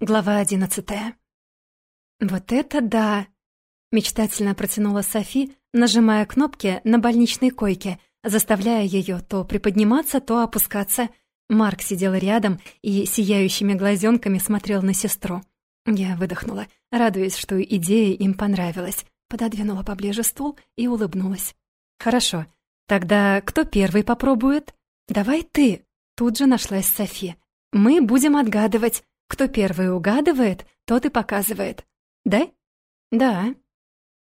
Глава одиннадцатая. «Вот это да!» — мечтательно протянула Софи, нажимая кнопки на больничной койке, заставляя ее то приподниматься, то опускаться. Марк сидел рядом и сияющими глазенками смотрел на сестру. Я выдохнула, радуясь, что идея им понравилась, пододвинула поближе стул и улыбнулась. «Хорошо. Тогда кто первый попробует?» «Давай ты!» — тут же нашлась Софи. «Мы будем отгадывать, кто первый угадывает, тот и показывает. Да? Да.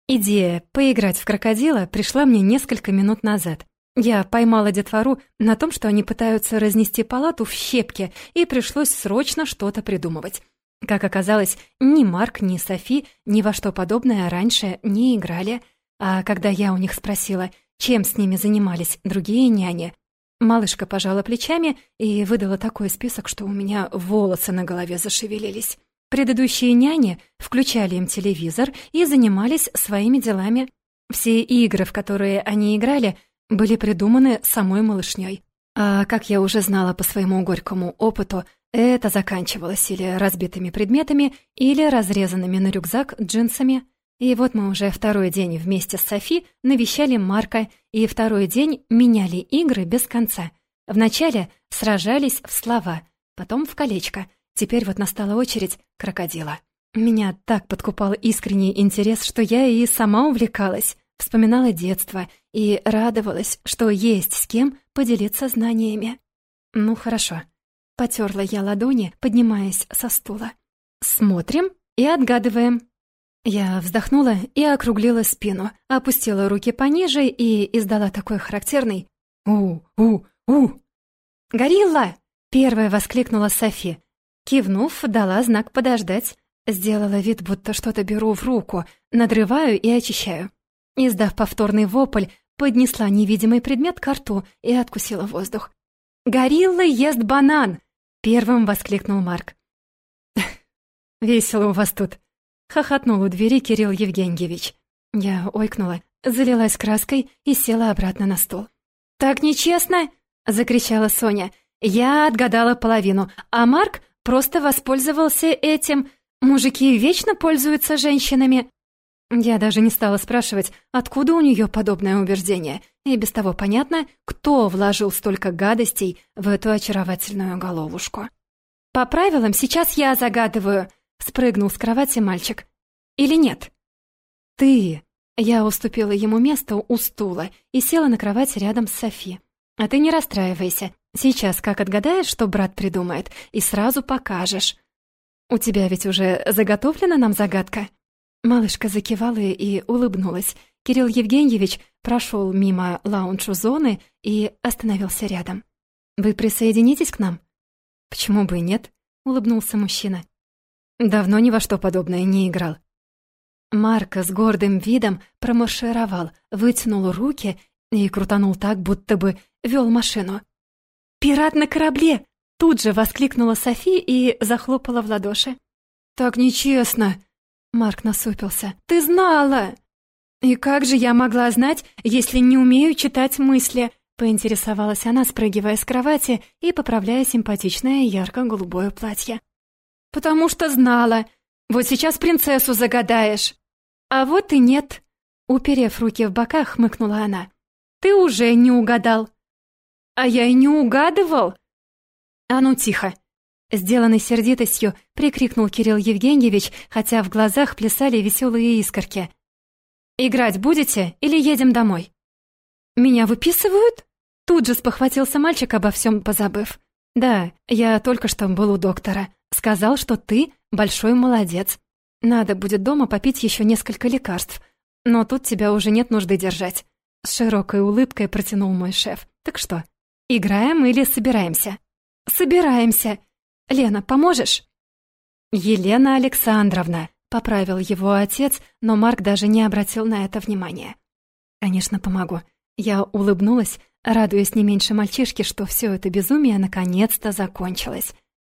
Идея поиграть в крокодила пришла мне несколько минут назад. Я поймала детвору на том, что они пытаются разнести палату в щепки, и пришлось срочно что-то придумывать. Как оказалось, ни Марк, ни Софи ни во что подобное раньше не играли, а когда я у них спросила, чем с ними занимались другие няни, Малышка пожала плечами и выдала такой список, что у меня волосы на голове зашевелились. Предыдущие няни включали им телевизор и занимались своими делами. Все игры, в которые они играли, были придуманы самой малышней. А как я уже знала по своему горькому опыту, это заканчивалось или разбитыми предметами, или разрезанными на рюкзак джинсами — и вот мы уже второй день вместе с Софи навещали Марка, и второй день меняли игры без конца. Вначале сражались в слова, потом в колечко. Теперь вот настала очередь крокодила. Меня так подкупал искренний интерес, что я и сама увлекалась, вспоминала детство и радовалась, что есть с кем поделиться знаниями. Ну хорошо. Потерла я ладони, поднимаясь со стула. Смотрим и отгадываем. Я вздохнула и округлила спину, опустила руки пониже и издала такой характерный «У-у-у». «Горилла!» — первая воскликнула Софи. Кивнув, дала знак подождать. Сделала вид, будто что-то беру в руку, надрываю и очищаю. Издав повторный вопль, поднесла невидимый предмет к рту и откусила воздух. «Горилла ест банан!» — первым воскликнул Марк. «Весело у вас тут», Хохотнул у двери Кирилл Евгеньевич. Я ойкнула, залилась краской и села обратно на стол. «Так нечестно!» — закричала Соня. «Я отгадала половину, а Марк просто воспользовался этим. Мужики вечно пользуются женщинами». Я даже не стала спрашивать, откуда у нее подобное убеждение, и без того понятно, кто вложил столько гадостей в эту очаровательную головушку. «По правилам сейчас я загадываю», Спрыгнул с кровати мальчик. Или нет? Ты. Я уступила ему место у стула и села на кровать рядом с Софи. А ты не расстраивайся. Сейчас как отгадаешь, что брат придумает, и сразу покажешь. У тебя ведь уже заготовлена нам загадка? Малышка закивала и улыбнулась. Кирилл Евгеньевич прошел мимо лаунж-зоны и остановился рядом. «Вы присоединитесь к нам?» «Почему бы и нет?» — улыбнулся мужчина. Давно ни во что подобное не играл. Марко с гордым видом промаршировал, вытянул руки и крутанул так, будто бы вел машину. «Пират на корабле!» Тут же воскликнула Софи и захлопала в ладоши. «Так нечестно!» Марк насупился. «Ты знала!» «И как же я могла знать, если не умею читать мысли?» Поинтересовалась она, спрыгивая с кровати и поправляя симпатичное ярко-голубое платье. «Потому что знала. Вот сейчас принцессу загадаешь». «А вот и нет», — уперев руки в бока, хмыкнула она. «Ты уже не угадал». «А я и не угадывал». «А ну тихо!» Сделанный сердитостью, прикрикнул Кирилл Евгеньевич, хотя в глазах плясали веселые искорки. «Играть будете или едем домой?» «Меня выписывают?» Тут же спохватился мальчик, обо всем позабыв. «Да, я только что был у доктора. Сказал, что ты большой молодец. Надо будет дома попить еще несколько лекарств. Но тут тебя уже нет нужды держать. С широкой улыбкой протянул мой шеф. Так что, играем или собираемся? Собираемся. Лена, поможешь? Елена Александровна, поправил его отец, но Марк даже не обратил на это внимания. Конечно, помогу. Я улыбнулась, радуясь не меньше мальчишки, что все это безумие наконец-то закончилось.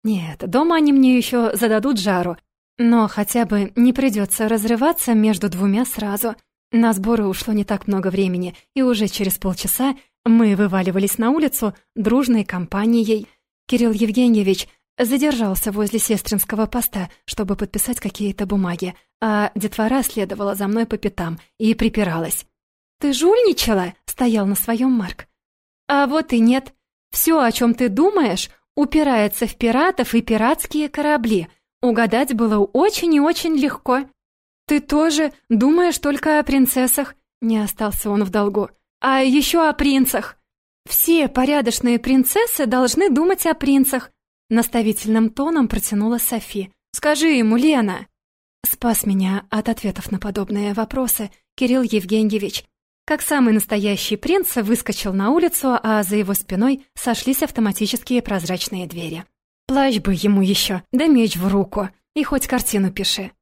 Нет, дома они мне еще зададут жару, но хотя бы не придется разрываться между двумя сразу. На сборы ушло не так много времени, и уже через полчаса мы вываливались на улицу дружной компанией. Кирилл Евгеньевич задержался возле сестринского поста, чтобы подписать какие-то бумаги, а детвора следовала за мной по пятам и припиралась. «Ты жульничала?» — стоял на своем Марк. «А вот и нет. Все, о чем ты думаешь, упирается в пиратов и пиратские корабли. Угадать было очень и очень легко. Ты тоже думаешь только о принцессах?» Не остался он в долгу. «А еще о принцах!» «Все порядочные принцессы должны думать о принцах», наставительным тоном протянула Софи. «Скажи ему, Лена!» Спас меня от ответов на подобные вопросы Кирилл Евгеньевич. Как самый настоящий принц выскочил на улицу, а за его спиной сошлись автоматические прозрачные двери. Плащ бы ему еще, да меч в руку, и хоть картину пиши.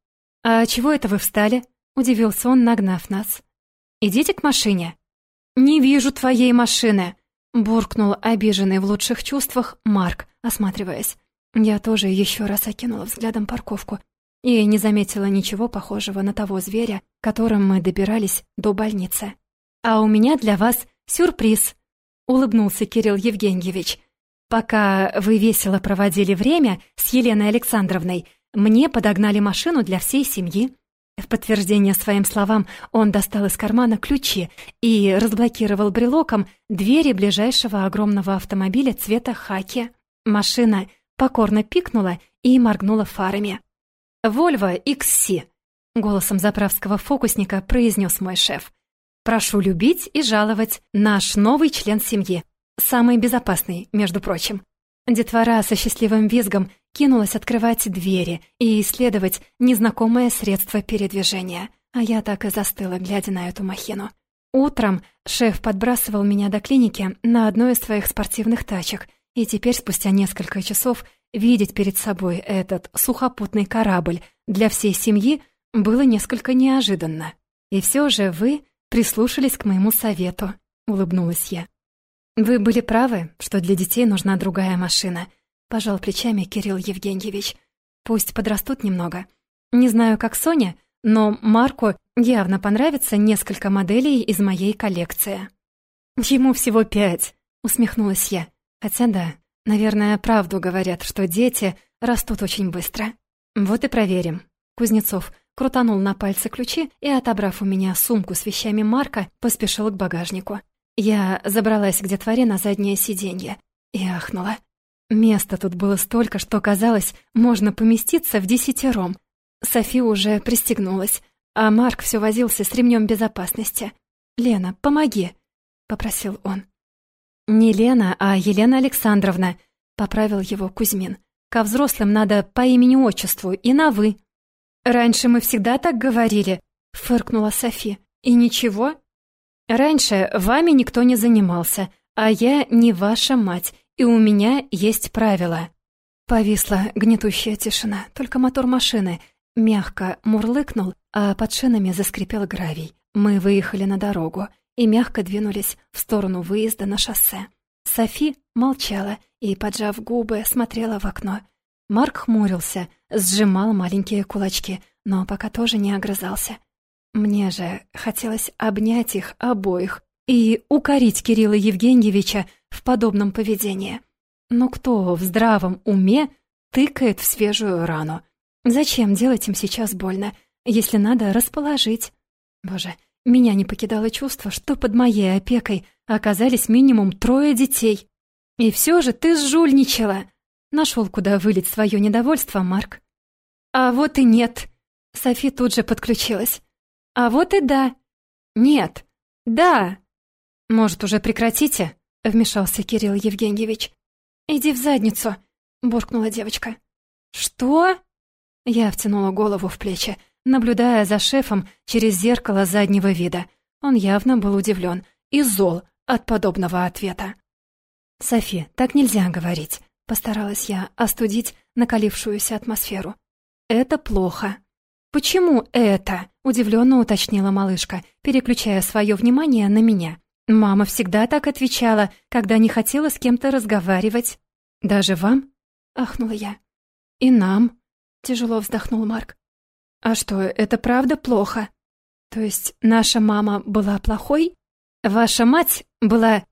«А чего это вы встали?» — удивился он, нагнав нас. «Идите к машине». «Не вижу твоей машины», Буркнул обиженный в лучших чувствах Марк, осматриваясь. Я тоже еще раз окинула взглядом парковку и не заметила ничего похожего на того зверя, которым мы добирались до больницы. «А у меня для вас сюрприз», — улыбнулся Кирилл Евгеньевич. «Пока вы весело проводили время с Еленой Александровной, мне подогнали машину для всей семьи. В подтверждение своим словам он достал из кармана ключи и разблокировал брелоком двери ближайшего огромного автомобиля цвета хаки. Машина покорно пикнула и моргнула фарами. «Вольво XC», — голосом заправского фокусника произнес мой шеф. «Прошу любить и жаловать наш новый член семьи. Самый безопасный, между прочим». Детвора со счастливым визгом кинулась открывать двери и исследовать незнакомое средство передвижения, а я так и застыла, глядя на эту махину. Утром шеф подбрасывал меня до клиники на одной из своих спортивных тачек, и теперь, спустя несколько часов, видеть перед собой этот сухопутный корабль для всей семьи было несколько неожиданно. «И все же вы прислушались к моему совету», — улыбнулась я. «Вы были правы, что для детей нужна другая машина», — пожал плечами Кирилл Евгеньевич. «Пусть подрастут немного. Не знаю, как Соня, но Марку явно понравится несколько моделей из моей коллекции». «Ему всего пять», — усмехнулась я. «Хотя да, наверное, правду говорят, что дети растут очень быстро». «Вот и проверим». Кузнецов крутанул на пальце ключи и, отобрав у меня сумку с вещами Марка, поспешил к багажнику. Я забралась к детворе на заднее сиденье и ахнула. Места тут было столько, что, казалось, можно поместиться в десятером. Софи уже пристегнулась, а Марк все возился с ремнем безопасности. «Лена, помоги!» — попросил он. «Не Лена, а Елена Александровна», — поправил его Кузьмин. «Ко взрослым надо по имени-отчеству и на «вы». «Раньше мы всегда так говорили», — фыркнула Софи. «И ничего, Раньше вами никто не занимался, а я не ваша мать, и у меня есть правила». Повисла гнетущая тишина, только мотор машины мягко мурлыкнул, а под шинами заскрипел гравий. Мы выехали на дорогу и мягко двинулись в сторону выезда на шоссе. Софи молчала и, поджав губы, смотрела в окно. Марк хмурился, сжимал маленькие кулачки, но пока тоже не огрызался. Мне же хотелось обнять их обоих и укорить Кирилла Евгеньевича в подобном поведении. Но кто в здравом уме тыкает в свежую рану? Зачем делать им сейчас больно, если надо расположить? Боже, меня не покидало чувство, что под моей опекой оказались минимум трое детей. И все же ты сжульничала. Нашел, куда вылить свое недовольство, Марк. А вот и нет. Софи тут же подключилась. А вот и да. Нет. Да. Может, уже прекратите? Вмешался Кирилл Евгеньевич. Иди в задницу, буркнула девочка. Что? Я втянула голову в плечи, наблюдая за шефом через зеркало заднего вида. Он явно был удивлен и зол от подобного ответа. «Софи, так нельзя говорить», — постаралась я остудить накалившуюся атмосферу. «Это плохо». «Почему это?» — удивленно уточнила малышка, переключая свое внимание на меня. «Мама всегда так отвечала, когда не хотела с кем-то разговаривать». «Даже вам?» — ахнула я. «И нам», — тяжело вздохнул Марк. «А что, это правда плохо? То есть наша мама была плохой? Ваша мать была...»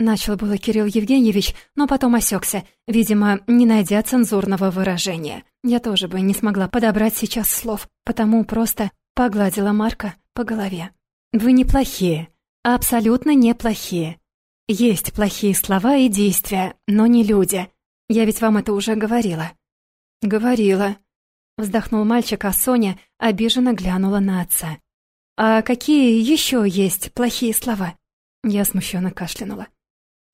Начал было Кирилл Евгеньевич, но потом осекся, видимо, не найдя цензурного выражения. Я тоже бы не смогла подобрать сейчас слов, потому просто погладила Марка по голове. «Вы неплохие, абсолютно неплохие. Есть плохие слова и действия, но не люди. Я ведь вам это уже говорила». «Говорила», — вздохнул мальчик, а Соня обиженно глянула на отца. «А какие еще есть плохие слова?» Я смущенно кашлянула.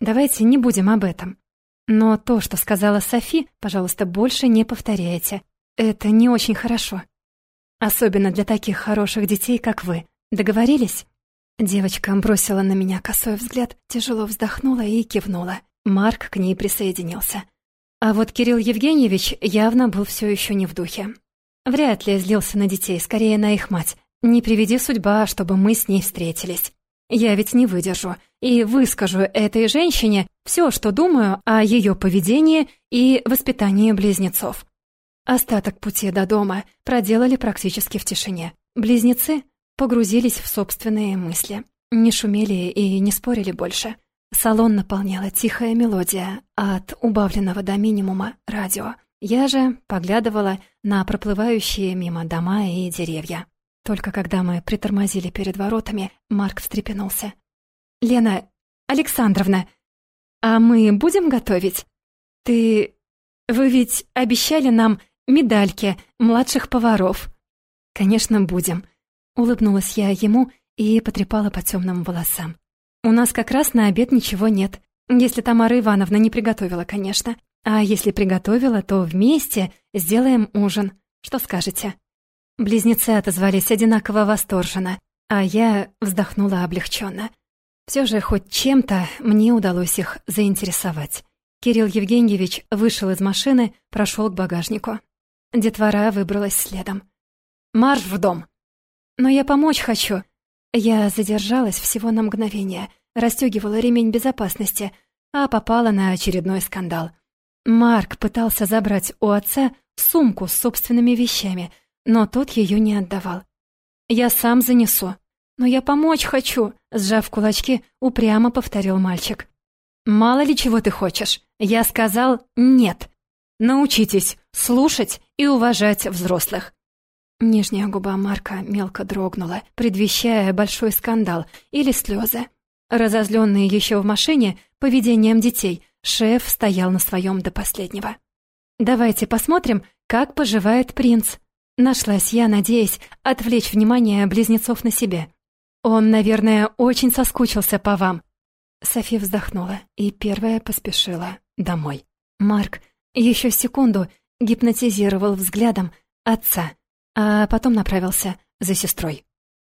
Давайте не будем об этом. Но то, что сказала Софи, пожалуйста, больше не повторяйте. Это не очень хорошо. Особенно для таких хороших детей, как вы. Договорились?» Девочка бросила на меня косой взгляд, тяжело вздохнула и кивнула. Марк к ней присоединился. А вот Кирилл Евгеньевич явно был все еще не в духе. Вряд ли злился на детей, скорее на их мать. Не приведи судьба, чтобы мы с ней встретились. Я ведь не выдержу и выскажу этой женщине все, что думаю о ее поведении и воспитании близнецов. Остаток пути до дома проделали практически в тишине. Близнецы погрузились в собственные мысли, не шумели и не спорили больше. Салон наполняла тихая мелодия от убавленного до минимума радио. Я же поглядывала на проплывающие мимо дома и деревья. Только когда мы притормозили перед воротами, Марк встрепенулся. «Лена Александровна, а мы будем готовить? Ты... Вы ведь обещали нам медальки младших поваров?» «Конечно, будем», — улыбнулась я ему и потрепала по темным волосам. «У нас как раз на обед ничего нет, если Тамара Ивановна не приготовила, конечно. А если приготовила, то вместе сделаем ужин. Что скажете?» Близнецы отозвались одинаково восторженно, а я вздохнула облегченно. Все же хоть чем-то мне удалось их заинтересовать. Кирилл Евгеньевич вышел из машины, прошел к багажнику. Детвора выбралась следом. «Марш в дом!» «Но я помочь хочу!» Я задержалась всего на мгновение, расстегивала ремень безопасности, а попала на очередной скандал. Марк пытался забрать у отца сумку с собственными вещами, но тот ее не отдавал. «Я сам занесу». «Но я помочь хочу», — сжав кулачки, упрямо повторил мальчик. «Мало ли чего ты хочешь. Я сказал «нет». Научитесь слушать и уважать взрослых». Нижняя губа Марка мелко дрогнула, предвещая большой скандал или слезы. Разозленный еще в машине поведением детей, шеф стоял на своем до последнего. «Давайте посмотрим, как поживает принц», Нашлась я, надеясь отвлечь внимание близнецов на себя. «Он, наверное, очень соскучился по вам». София вздохнула и первая поспешила домой. Марк еще секунду гипнотизировал взглядом отца, а потом направился за сестрой.